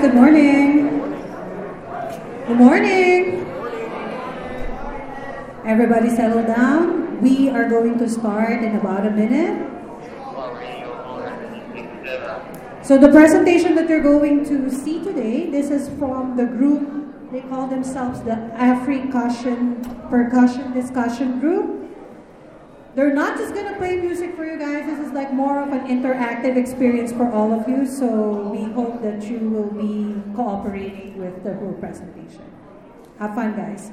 Good morning. Good morning. Everybody settle down. We are going to start in about a minute. So the presentation that you're going to see today, this is from the group, they call themselves the Africussion Percussion Discussion Group. They're not just gonna play music for you guys. This is like more of an interactive experience for all of you. So we hope that you will be cooperating with the whole presentation. Have fun, guys.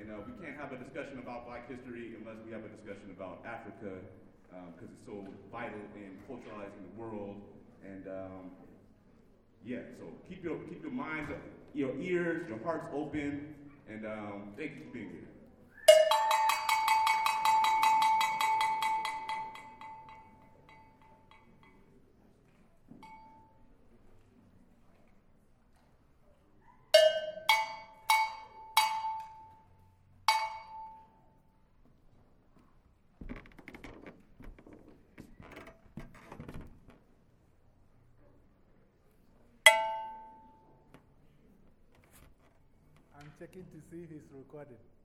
And uh, we can't have a discussion about black history unless we have a discussion about Africa because um, it's so vital in culturalizing the world. And um, yeah, so keep your, keep your minds, your ears, your hearts open. And um, thank you for being here. Checking to see if he's recording.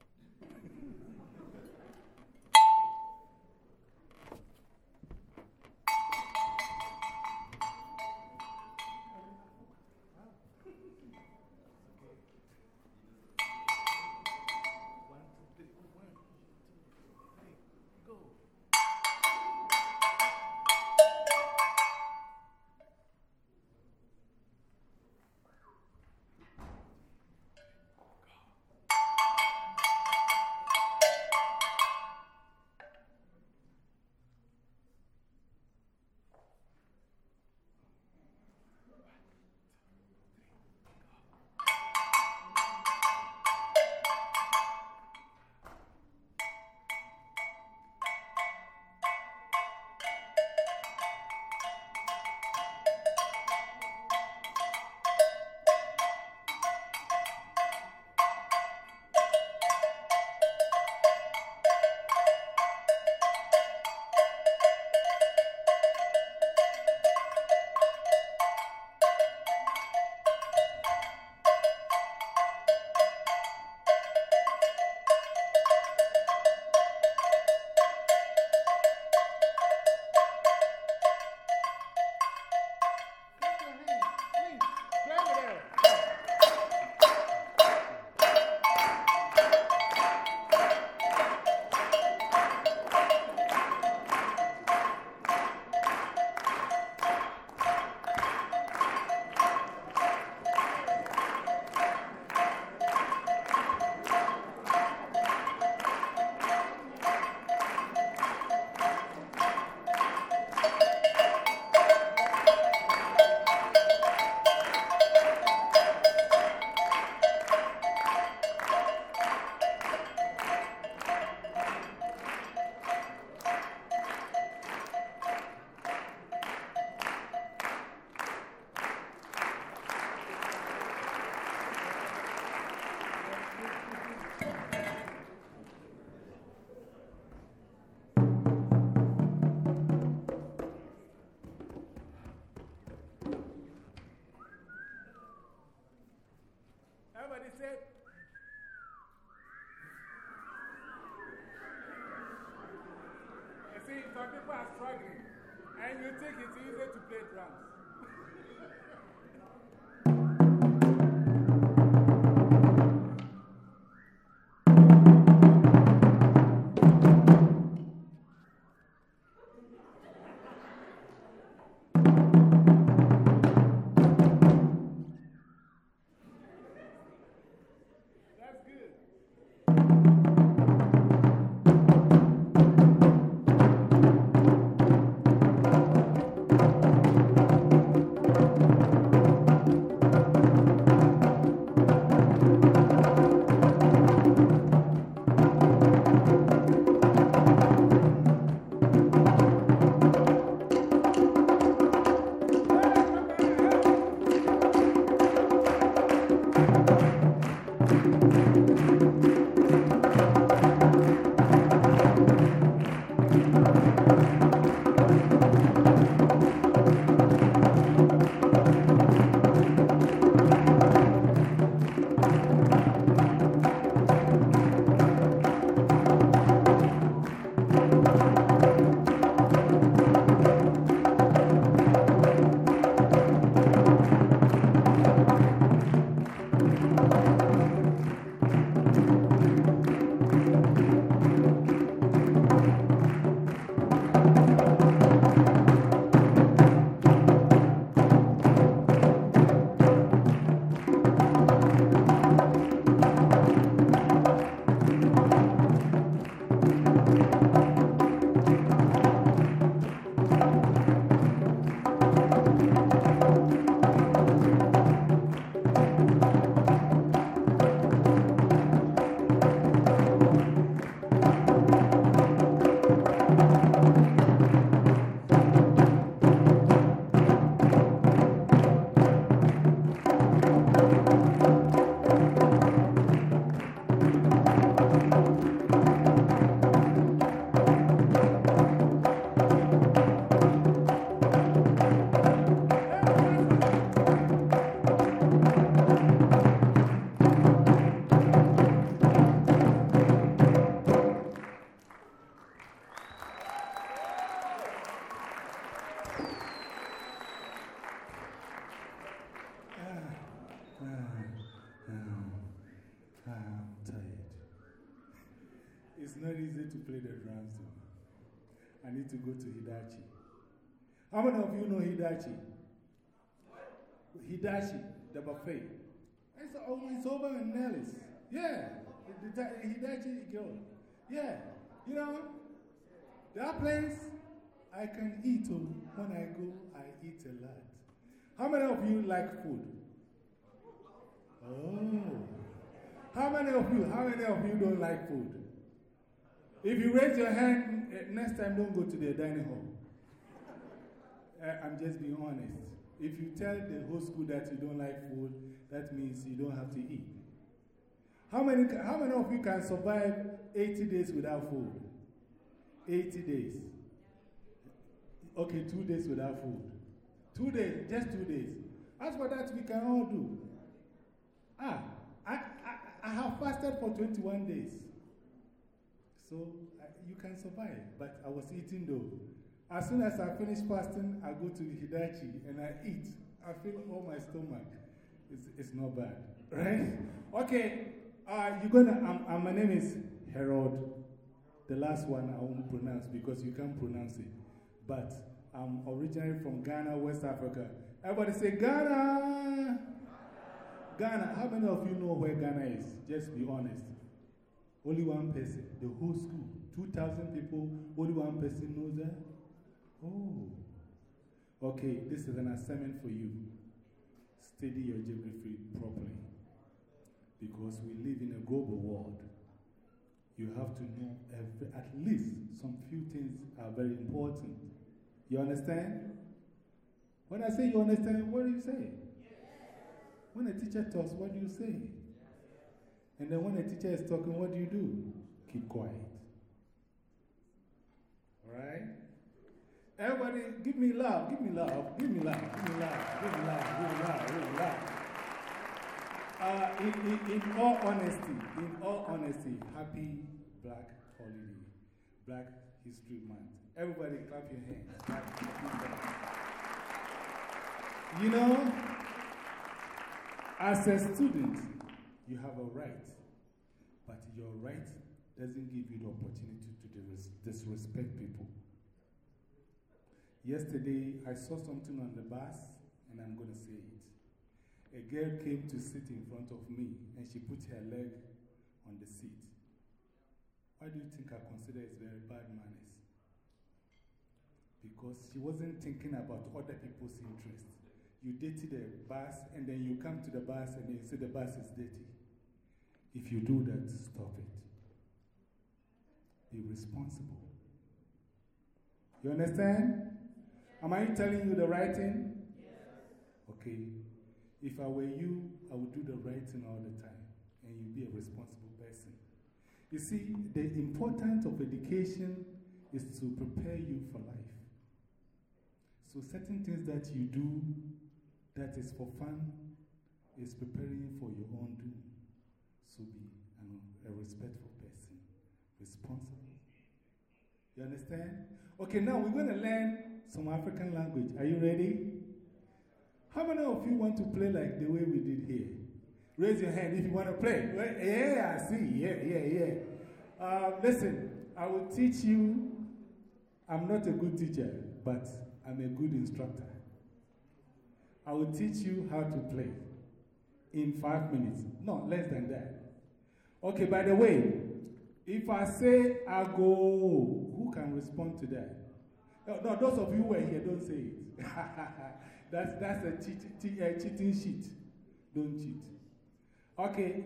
To play the drums though. I need to go to Hidachi. How many of you know Hidachi? Hidachi, the buffet. It's, it's over in Nellis. Yeah, Hidachi girl. Yeah, you know, that place I can eat. Oh, when I go, I eat a lot. How many of you like food? Oh. How many of you, how many of you don't like food? If you raise your hand, eh, next time don't go to the dining hall. Eh, I'm just being honest. If you tell the whole school that you don't like food, that means you don't have to eat. How many, how many of you can survive 80 days without food? 80 days. Okay, two days without food. Two days, just two days. As for that, we can all do. Ah, I, I, I have fasted for 21 days. So you can survive. But I was eating though. As soon as I finish fasting, I go to Hidachi and I eat. I feel all my stomach. It's, it's not bad. Right? Okay. Uh, you're gonna, um, uh, my name is Harold. The last one I won't pronounce because you can't pronounce it. But I'm originally from Ghana, West Africa. Everybody say Ghana! Ghana. How many of you know where Ghana is? Just be honest. Only one person, the whole school, 2,000 people, only one person knows that? Oh. Okay, this is an assignment for you. Study your geography properly. Because we live in a global world. You have to know every, at least some few things are very important. You understand? When I say you understand, what do you say? When a teacher talks, what do you say? And then when the teacher is talking, what do you do? Keep quiet. Alright? Everybody, give me love, give me love, give me love, give me love, give me love, give me love, give me love. Uh, in, in, in all honesty, in all honesty, happy Black Holiday, Black History Month. Everybody clap your hands. you know, as a student, you have a right, your right doesn't give you the opportunity to disrespect people. Yesterday, I saw something on the bus, and I'm going to say it. A girl came to sit in front of me, and she put her leg on the seat. Why do you think I consider it very bad manners? Because she wasn't thinking about other people's interests. You dated a bus, and then you come to the bus, and you say the bus is dirty. If you do that, stop it. Be responsible. You understand? Am I telling you the right thing? Yes. Okay. If I were you, I would do the right thing all the time, and you'd be a responsible person. You see, the importance of education is to prepare you for life. So, certain things that you do that is for fun is preparing you for your own doom. So, be an, a respectful person, responsible. You understand? Okay, now we're going to learn some African language. Are you ready? How many of you want to play like the way we did here? Raise your hand if you want to play. Yeah, I see. Yeah, yeah, yeah. Uh, listen, I will teach you. I'm not a good teacher, but I'm a good instructor. I will teach you how to play in five minutes. No, less than that. Okay, by the way, if I say I go, who can respond to that? No, no, those of you who are here, don't say it. that's, that's a cheat, uh, cheating sheet. Don't cheat. Okay,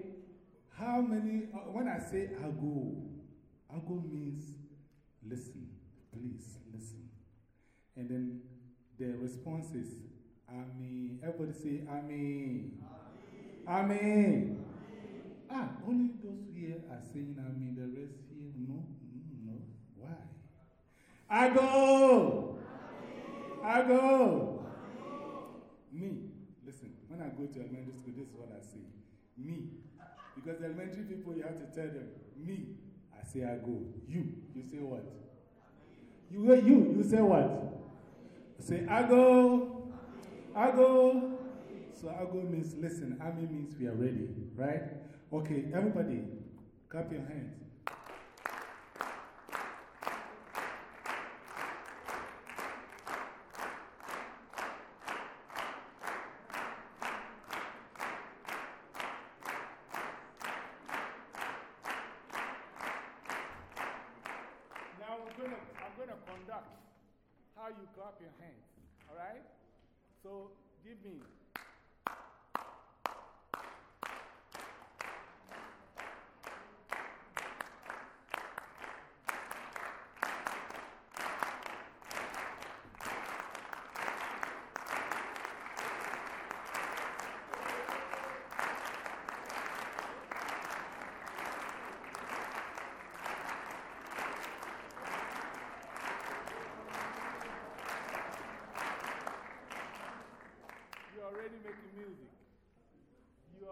how many, uh, when I say I go, I go means listen, please listen. And then the response is, Amen. Everybody say, Amen. Amen. Ah, only those here are saying Amen. The rest here, no, mm, no. Why? I go. I go. Me. Listen, when I go to elementary school, this is what I say. Me. Because elementary people, you have to tell them, me. I say I go. You. You say what? You, you, you say what? Say I go. I go. So I go means listen. Ami means we are ready, right? Okay, everybody, clap your hands.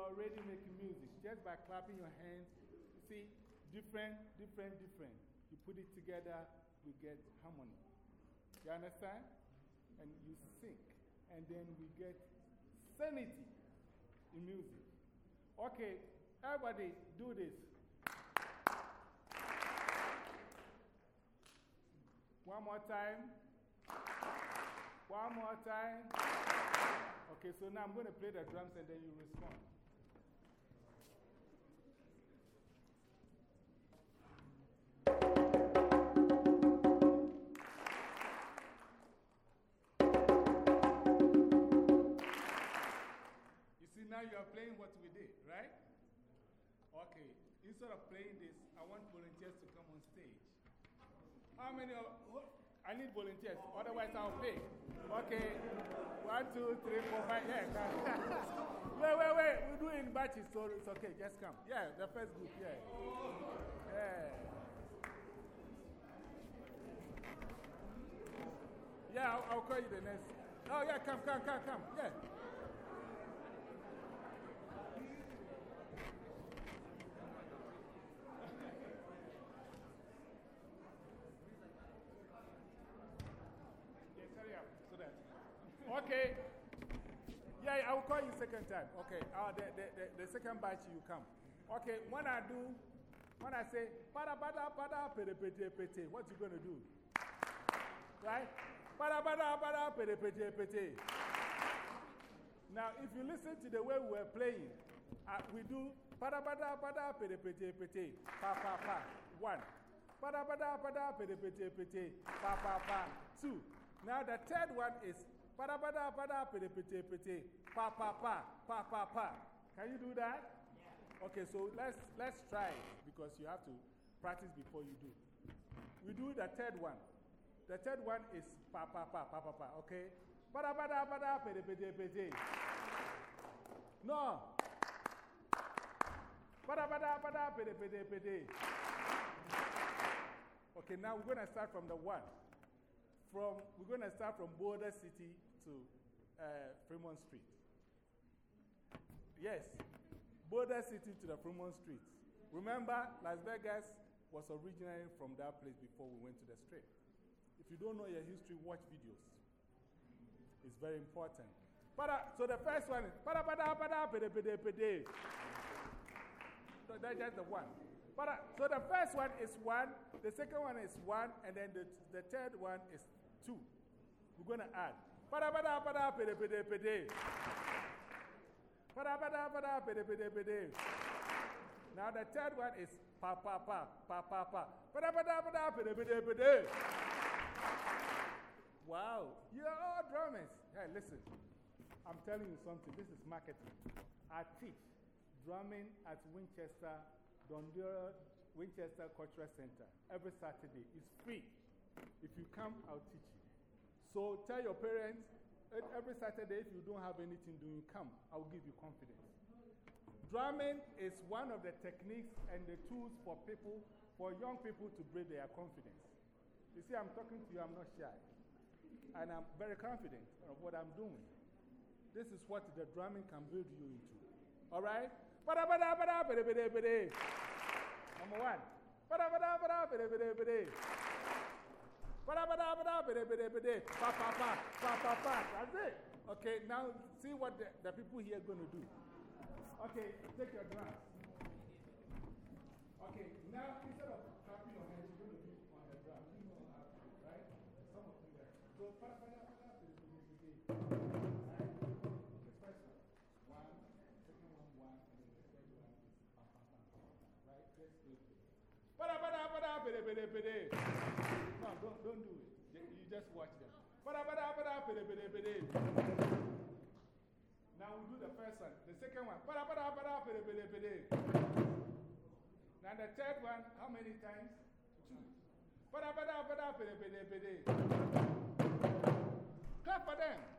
already making music just by clapping your hands. You see, different, different, different. You put it together, we get harmony. You understand? And you sync. And then we get sanity in music. Okay, everybody do this. One more time. One more time. Okay, so now I'm going to play the drums and then you respond. Instead of playing this, I want volunteers to come on stage. How many of, I need volunteers, otherwise I'll pay. Okay. One, two, three, four, five. Yeah, wait, wait, wait. We do in batches, so it's okay. Just come. Yeah, the first group. Yeah. Yeah. Yeah, I'll, I'll call you the next. Oh, yeah, come, come, come, come. Yeah. Second time. Okay, uh, the, the, the, the second batch you come. Okay, when I do, when I say, pada, pada, pada, pede, pede, pede, what you going to do? Right? Pada, pada, pada, pede, pede, pede. Now, if you listen to the way we were playing, uh, we do pada, pada, pada, pede, pede, pede, pa, pa, pa, one. Pada, pada, pada, pede, pede, pede, pa, pa, pa, two. Now, the third one is pada, pada, pada, pede, pede, pede, pa, pa, pa, pa, pa, pa. Can you do that? Okay, so let's, let's try it because you have to practice before you do. We do the third one. The third one is pa pa pa pa pa pa, okay? Pada pada pada pede pede pede. No. Pada pada pada pede pede pede. Okay, now we're going to start from the one. From, we're going to start from Boulder City to uh, Fremont Street. Yes, Boulder City to the Fremont Street. Remember, Las Vegas was originally from that place before we went to the strip. If you don't know your history, watch videos. It's very important. So the first one is. So that's the one. So the first one is one, the second one is one, and then the, the third one is two. We're going to add. Para pada pada pede pede pede. Pada pada pada pede pede pede. Now the third one is pa pa pa pa pa pa. Pada pada pada pede pede pede. Wow, you're all drummers. Hey, listen, I'm telling you something. This is marketing. I teach drumming at Winchester, Dondero, Winchester Cultural Center every Saturday. It's free. If you come, I'll teach you. So tell your parents every Saturday, if you don't have anything doing, come. I'll give you confidence. Drumming is one of the techniques and the tools for people, for young people to build their confidence. You see, I'm talking to you, I'm not shy. And I'm very confident of what I'm doing. This is what the drumming can build you into. All right? Number one. That's it. Okay, now see what the, the people here are going to do. Okay, take your drums. Okay, now instead of clapping your hands, you're going to do on the drum. You know how to, right? Some of you. So, pa, pa, pa, pa, pa, Right? The first one. One, second one, one, and then the third one is pa, pa, pa, pa. Right? Let's do it. No, don't, don't do it. You just watch them. Pada, pada, pada, pede, pede, pede. Now we do the first one. The second one. Now the third one, how many times? Two. Clap for them.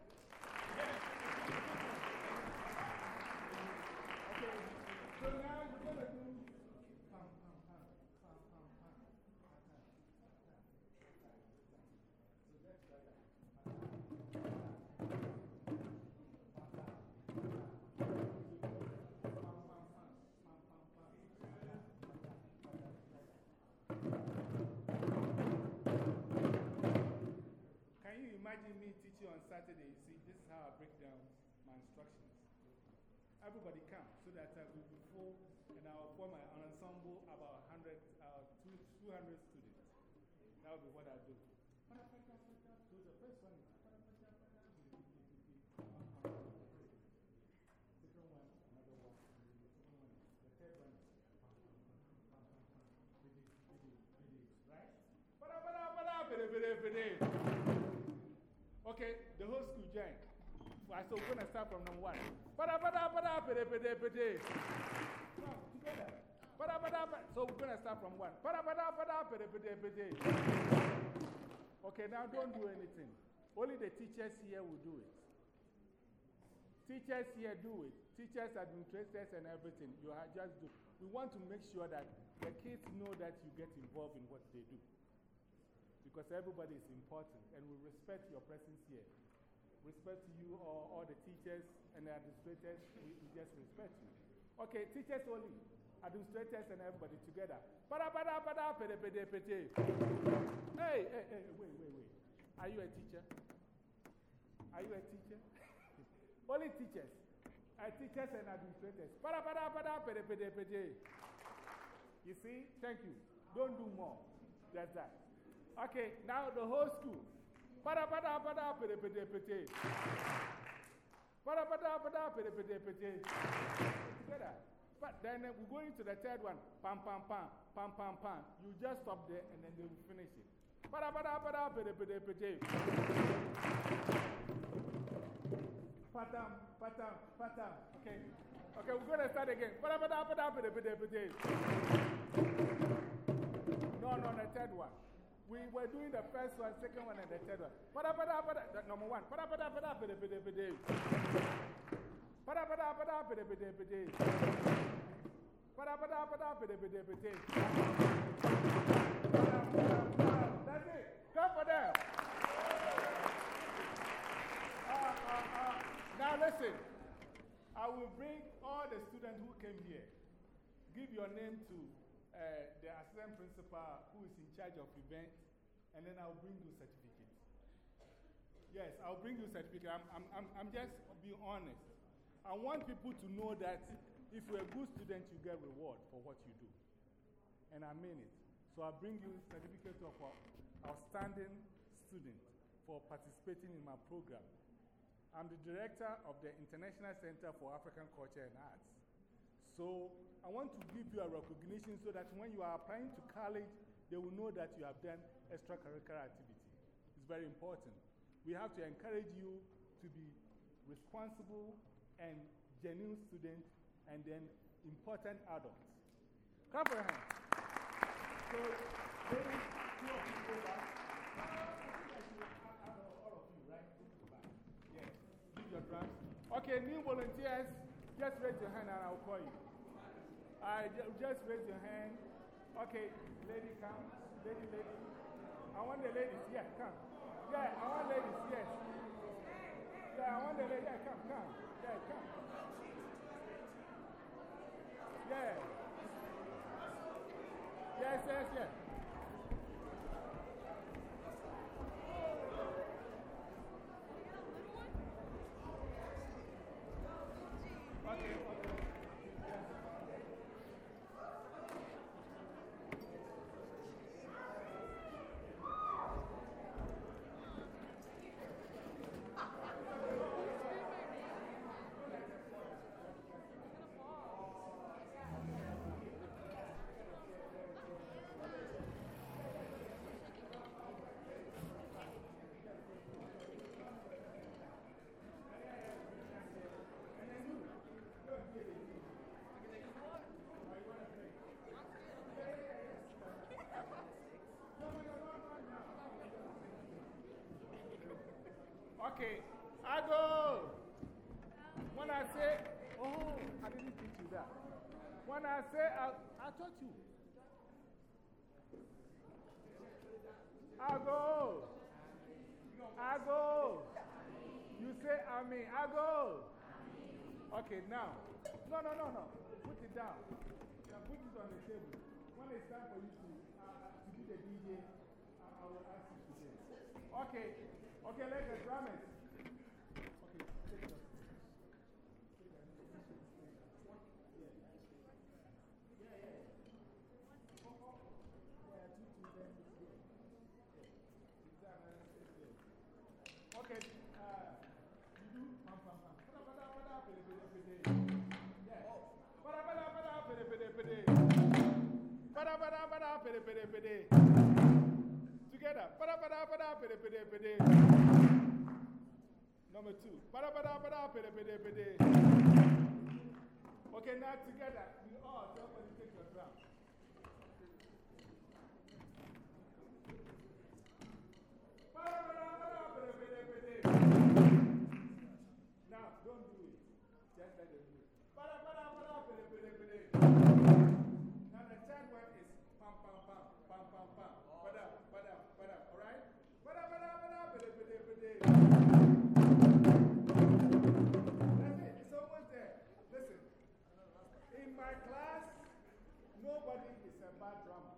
Okay, the whole school join. So we're going to start from number one. Bada, bada, bada, bada, bada. No, together. Bada, bada, bada. So we're going to start from one. Bada, bada, bada, bada, bada, bada. Okay, now don't do anything. Only the teachers here will do it. Teachers here do it. Teachers, administrators, and everything. You just do. We want to make sure that the kids know that you get involved in what they do. Because everybody is important, and we respect your presence here. Respect to you, all, all the teachers and the administrators. We, we just respect you. Okay, teachers only, administrators, and everybody together. Pada, pada, pada, pede, pede, pede. Hey, hey, hey, wait, wait, wait. Are you a teacher? Are you a teacher? only teachers. uh, teachers and administrators. Pada, pada, pada, pede, pede, pede. You see? Thank you. Don't do more. That's that. Okay, now the whole school. Pada, pada, pada, pede, pede, pede. Pada, pada, pada, pede, pede, pede. Together. But then uh, we're going to the third one. Pam, pam, pam, pam, pam, pam. You just stop there and then they will finish it. Pada, pada, pada, pede, pede, pede. Patam, patam, patam. Okay. Okay, we're going to start again. Pada, pada, pada, pede, pede, pede. No, no, the third one. We were doing the first one, second one, and the third one. Pada, pada, pada, number one. Pada, pada, pada, pede, pede, pede. Pada, pada, pada, pede, pede, pede. Pada, pada, pada, pede, pede, pede. That's it. Clap for them. Uh, uh, uh, now listen. I will bring all the students who came here. Give your name to uh, the assistant principal who is in charge of events, and then I'll bring you certificates. Yes, I'll bring you certificate. I'm, I'm, I'm, I'm just being honest. I want people to know that if you're a good student, you get reward for what you do. And I mean it. So I'll bring you certificate of outstanding student for participating in my program. I'm the director of the International Center for African Culture and Arts. So I want to give you a recognition so that when you are applying to college, they will know that you have done extracurricular activity. It's very important. We have to encourage you to be responsible and genuine students and then important adults. Clap your hands. So, two of you. Okay, new volunteers, just raise your hand and I'll call you. Alright, just raise your hand. Okay, lady, come. Lady, lady. I want the ladies. Yeah, come. Yeah, I want ladies. Yes. Yeah, I want the ladies. Yeah, come, come. Yeah, come. Yeah. Yes, yes, yes. Okay, I go. When I say, oh, I didn't teach you that. When I say, I, I taught you. I go. I go. You say, I mean, I go. Okay, now. No, no, no, no. Put it down. Now put it on the table. When it's time for you to, uh, to be the DJ, I, I will ask you to do Okay. Okay, let the drummers. Okay, take it. Okay, uh, you do pam pam. Together. Number two. Okay, now together. We all, my class, nobody is a bad drummer.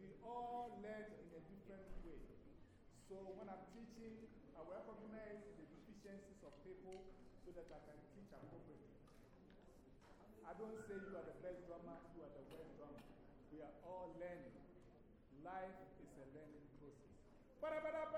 We all learn in a different way. So when I'm teaching, I recognize the deficiencies of people so that I can teach appropriately. I don't say you are the best drummer, you are the worst drummer. We are all learning. Life is a learning process.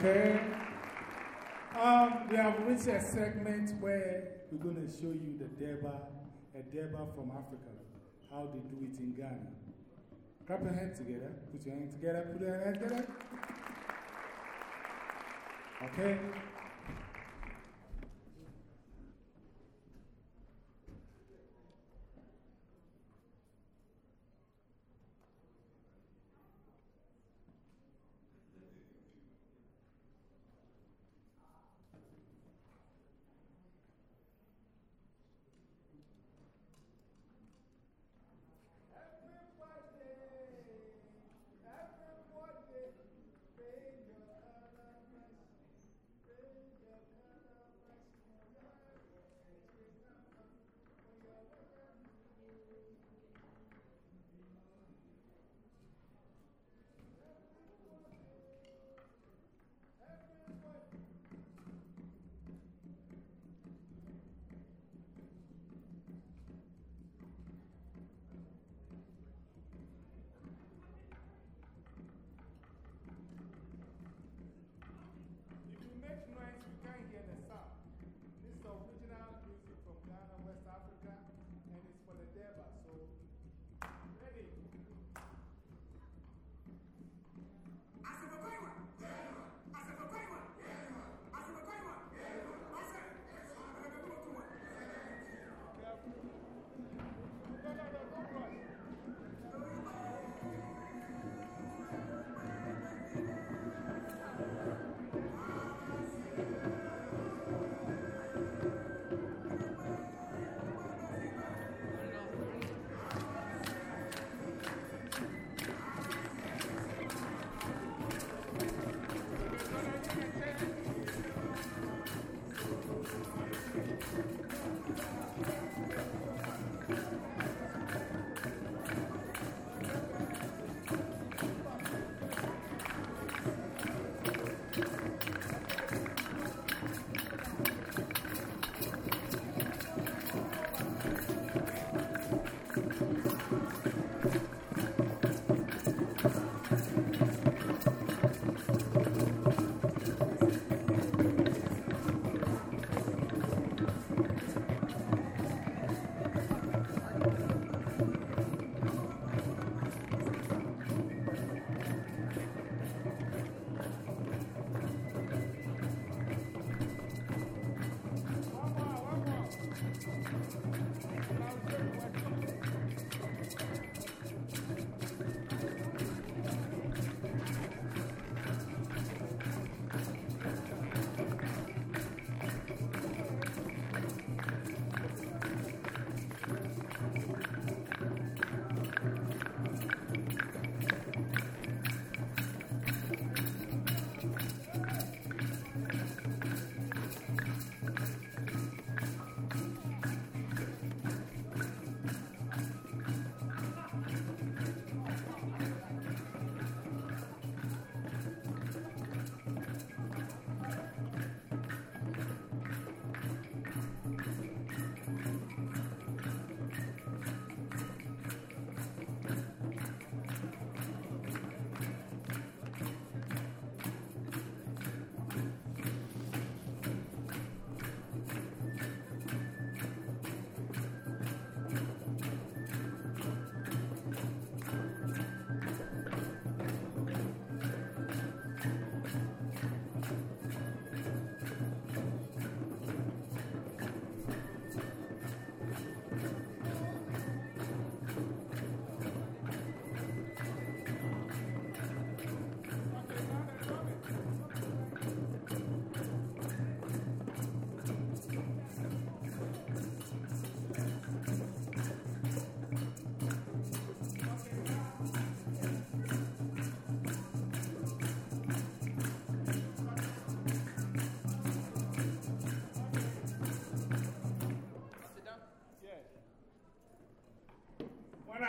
Okay? Um, we have reached a segment where we're going to show you the Deba, a Deba from Africa, how they do it in Ghana. Clap your hands together. Put your hands together. Put your hands together. Okay?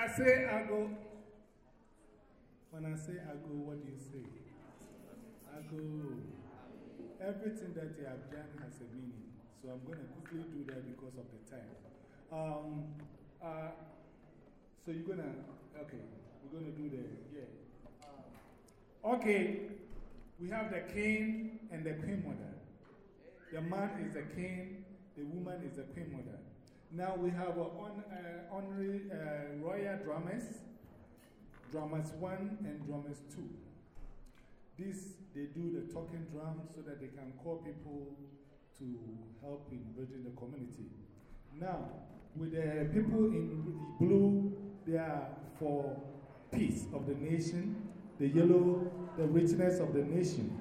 I say I go, when I say I go, what do you say? I go. Everything that you have done has a meaning. So I'm going to quickly do that because of the time. Um, uh, so you're going to, okay, we're going to do the, yeah. Uh, okay, We have the king and the queen mother. The man is the king, the woman is the queen mother. Now we have on, uh, honorary uh, royal drummers, drummers one and drummers two. This, they do the talking drum so that they can call people to help in building the community. Now, with the people in blue, they are for peace of the nation, the yellow, the richness of the nation.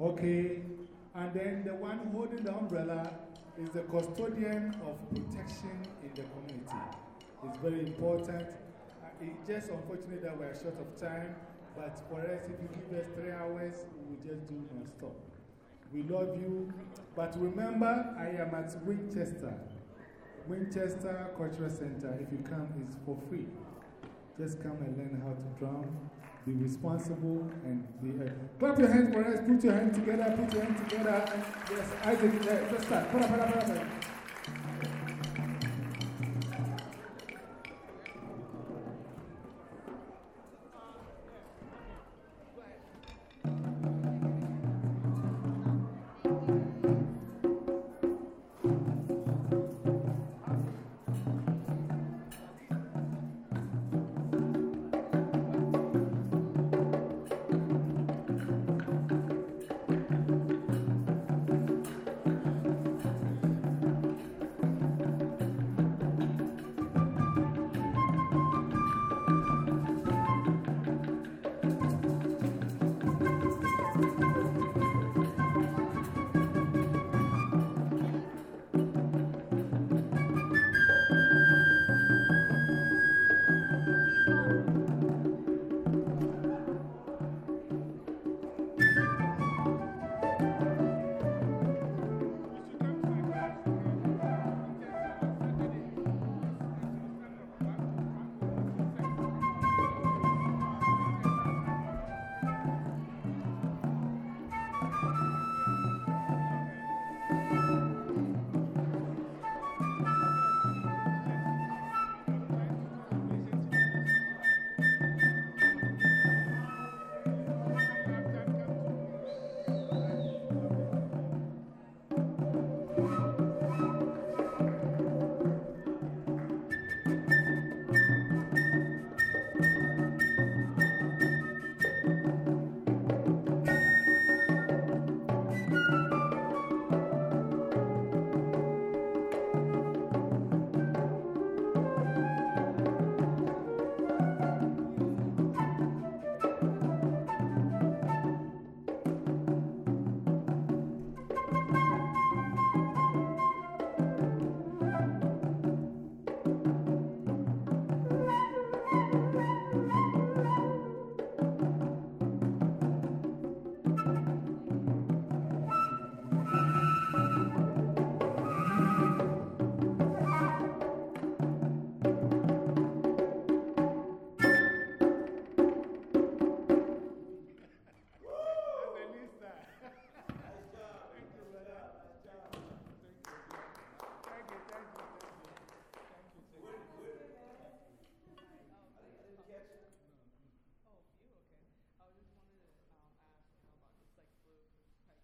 Okay, and then the one holding the umbrella is the custodian of protection in the community. It's very important. Uh, it's just unfortunate that we're short of time, but for us, if you give us three hours, we will just do non stop. We love you, but remember, I am at Winchester. Winchester Cultural Center. If you come, it's for free. Just come and learn how to drum. Be responsible and. Uh, clap your hands for us. Put your hands together. Put your hands together. Yes, Isaac, uh, let's start.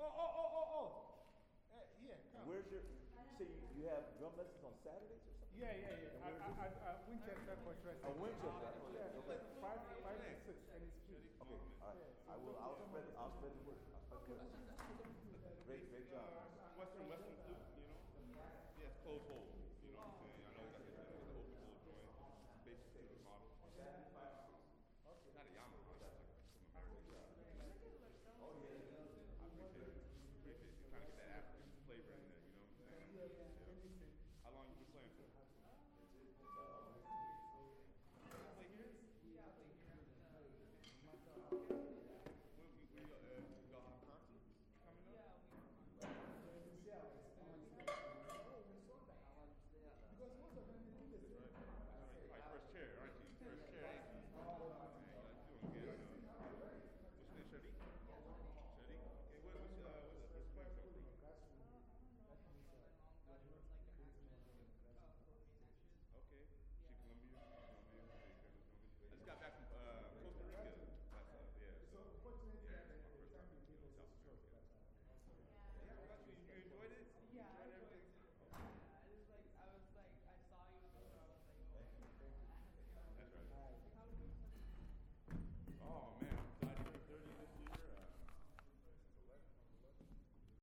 Para, para, para, para. Winchester Cultural Center. Oh, Winchester. Yeah, okay. Five, five and six, and it's free. Okay, all right. I will, I'll spread, I'll spread the word. Okay.